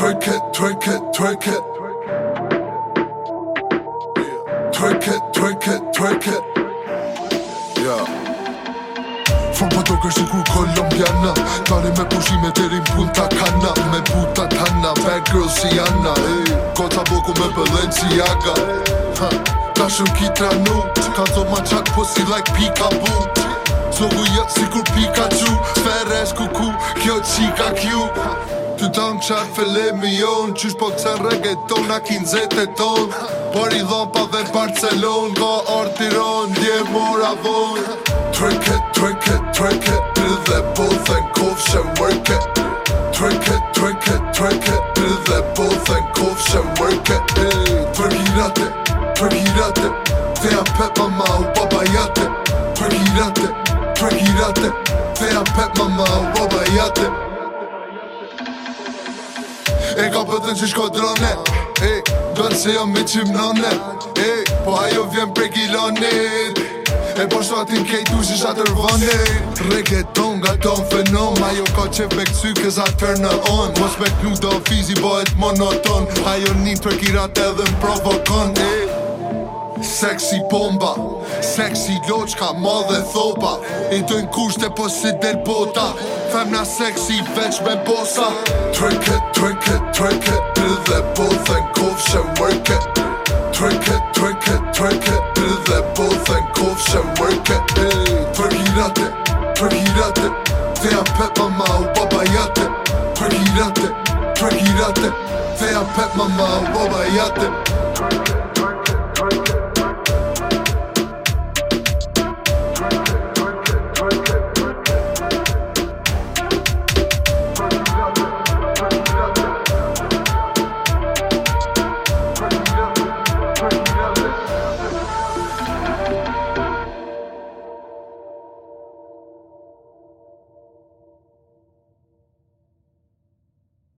twerk it, twerk it, twerk it. Twerk it, twerk it, twerk it. Yeah. Fëm për tokë është kur kolombjana Tari me pushime të rinë pun të Me puta të hana, bad girl si Anna Kota boku me pëllen si Aga ha. Ta shumë ki tra nu Ka zo ma qak like pika bu Zogu jetë si kur pika qu Sfer ku, kjo qika kju qar fele me jon Qysh po kësen reggaeton a kinzet e ton Por i pa dhe Barcelon Ga art Iran, dje mora von Trick it, trick it, trick it Bill dhe po thën kof shen work it Trick it, trick it, trick it Bill dhe po thën work it Trick it at it, trick it at pet ma ma u baba jate Trick it at it, trick it at pet ma ma u baba E ka pëtën që shko dronet E, dërë se jam me qim nënet E, po ajo vjen pre kilonet E po shto atin kejtu që shë atër vëndet Reggaeton nga ton fenom Ajo ka që vek cy këza të në on Mos me knu do fizi bohet monoton Ajo një për kirat edhe më provokon E, Seksi bomba Seksi loqka Ma dhe thopa I dojnë kushte për po si del bota Femna seksi veç me bosa Drink it, drink it, drink it Bill dhe po dhe n'kof shen work it Drink it, drink it, drink it Bill dhe po dhe n'kof shen work it Drink it at it, drink it at it Dhe jam pet mama u baba jate Drink it at it, drink it at it Dhe jam pet mama u baba jate